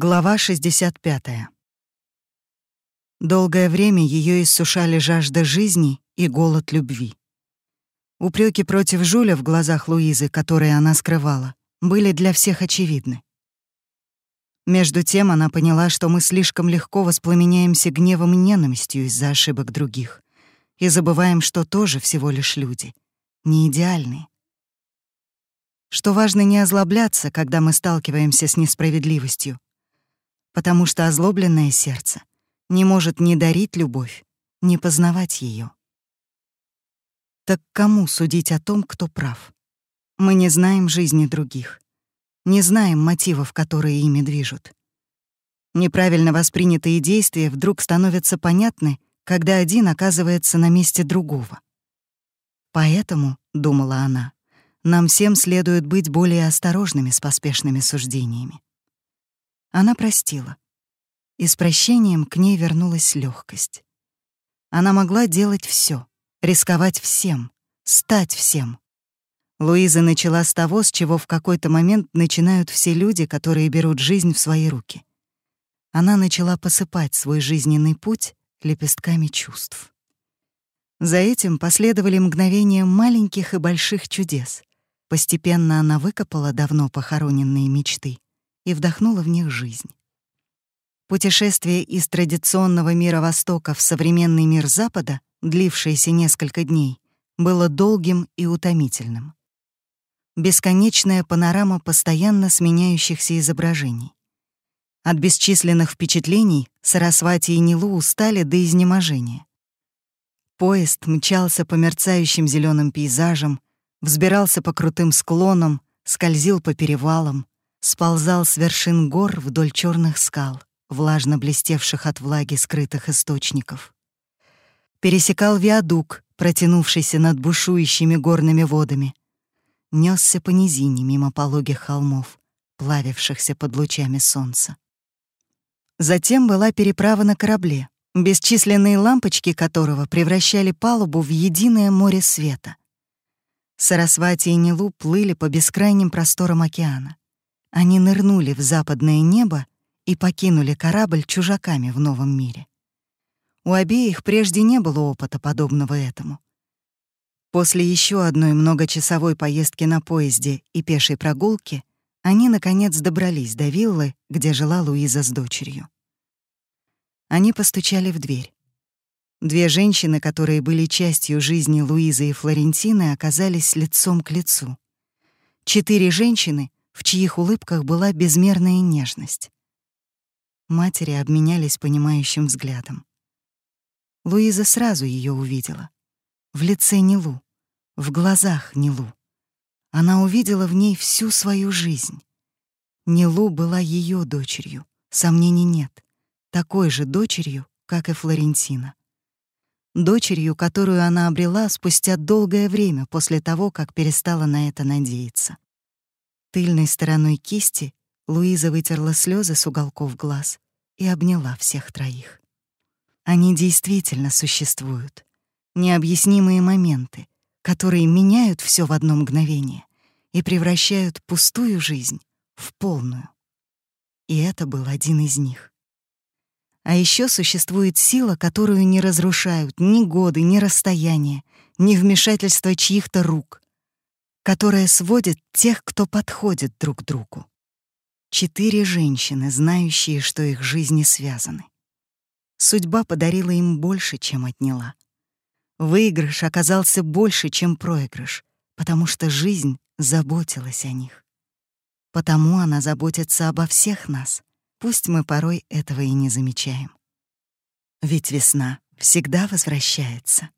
Глава 65. Долгое время ее иссушали жажда жизни и голод любви. Упреки против Жуля в глазах Луизы, которые она скрывала, были для всех очевидны. Между тем она поняла, что мы слишком легко воспламеняемся гневом и ненавистью из-за ошибок других и забываем, что тоже всего лишь люди, не идеальные. Что важно не озлобляться, когда мы сталкиваемся с несправедливостью, потому что озлобленное сердце не может ни дарить любовь, ни познавать ее. Так кому судить о том, кто прав? Мы не знаем жизни других, не знаем мотивов, которые ими движут. Неправильно воспринятые действия вдруг становятся понятны, когда один оказывается на месте другого. Поэтому, — думала она, — нам всем следует быть более осторожными с поспешными суждениями. Она простила. И с прощением к ней вернулась легкость. Она могла делать все, рисковать всем, стать всем. Луиза начала с того, с чего в какой-то момент начинают все люди, которые берут жизнь в свои руки. Она начала посыпать свой жизненный путь лепестками чувств. За этим последовали мгновения маленьких и больших чудес. Постепенно она выкопала давно похороненные мечты и вдохнула в них жизнь. Путешествие из традиционного мира Востока в современный мир Запада, длившееся несколько дней, было долгим и утомительным. Бесконечная панорама постоянно сменяющихся изображений. От бесчисленных впечатлений Сарасвати и Нилу устали до изнеможения. Поезд мчался по мерцающим зеленым пейзажам, взбирался по крутым склонам, скользил по перевалам, сползал с вершин гор вдоль черных скал, влажно блестевших от влаги скрытых источников. Пересекал виадук, протянувшийся над бушующими горными водами. Несся по низине мимо пологих холмов, плавившихся под лучами солнца. Затем была переправа на корабле, бесчисленные лампочки которого превращали палубу в единое море света. Сарасвати и Нилу плыли по бескрайним просторам океана. Они нырнули в западное небо и покинули корабль чужаками в новом мире. У обеих прежде не было опыта подобного этому. После еще одной многочасовой поездки на поезде и пешей прогулки они, наконец, добрались до виллы, где жила Луиза с дочерью. Они постучали в дверь. Две женщины, которые были частью жизни Луизы и Флорентины, оказались лицом к лицу. Четыре женщины, в чьих улыбках была безмерная нежность. Матери обменялись понимающим взглядом. Луиза сразу ее увидела. В лице Нилу, в глазах Нилу. Она увидела в ней всю свою жизнь. Нилу была ее дочерью, сомнений нет, такой же дочерью, как и Флорентина. Дочерью, которую она обрела спустя долгое время после того, как перестала на это надеяться. Тыльной стороной кисти Луиза вытерла слезы с уголков глаз и обняла всех троих. Они действительно существуют. Необъяснимые моменты, которые меняют все в одно мгновение и превращают пустую жизнь в полную. И это был один из них. А еще существует сила, которую не разрушают ни годы, ни расстояние, ни вмешательство чьих-то рук, которая сводит тех, кто подходит друг другу. Четыре женщины, знающие, что их жизни связаны. Судьба подарила им больше, чем отняла. Выигрыш оказался больше, чем проигрыш, потому что жизнь заботилась о них. Потому она заботится обо всех нас, пусть мы порой этого и не замечаем. Ведь весна всегда возвращается.